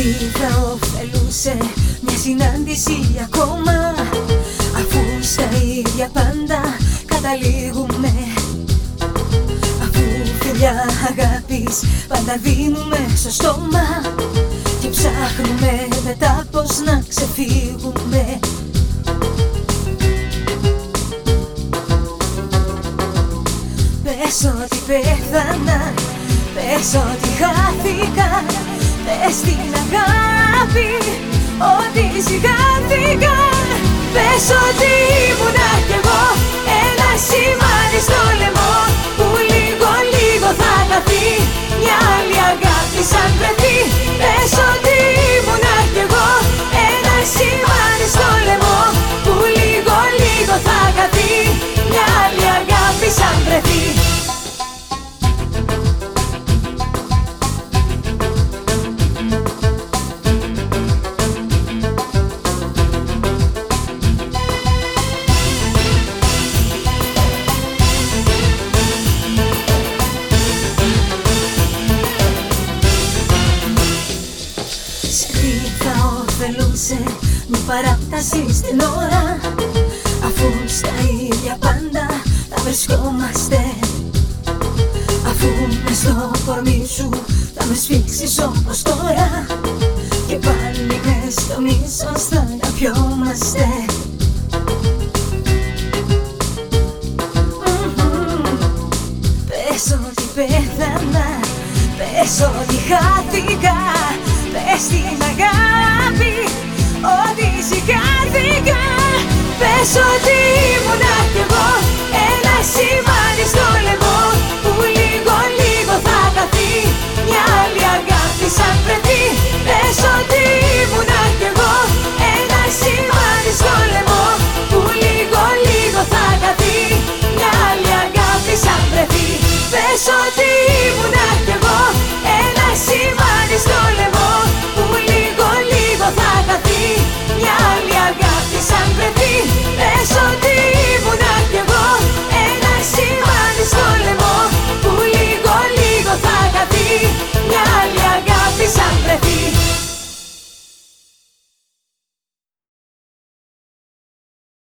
τι θα ωφελούσε μια συνάντηση ακόμα. Αφού στα ίδια πάντα καταλήγουμε. Αφού φιλιά αγάπης πάντα δίνουμε στο στόμα. Και ψάχνουμε μετά πως να ξεφύγουμε. Πες ότι πέθανα, πες ότι χάθηκα Πες την αγάπη ότι σιγάθηκα Πες ότι ήμουνα κι εγώ ένα σημάδι στο λαιμό Που λίγο λίγο θα χαθεί μια άλλη αγάπη σαν βρεθεί Πες ότι ήμουνα κι εγώ ένα σημάδι στο λαιμό Που λίγο λίγο θα χαθεί μια άλλη αγάπη σαν βρεθεί ωφελούσε μια παράταση στην ώρα. Αφού στα ίδια πάντα θα βρισκόμαστε. Αφού μες στο κορμί σου θα με σφίξεις όπως τώρα. Και πάλι μες στο μίσος θα αγαπιόμαστε Μμμ. Πες ότι πέθανα Πες ότι χάθηκα. Πες την αγάπη Ότι σηκάθηκα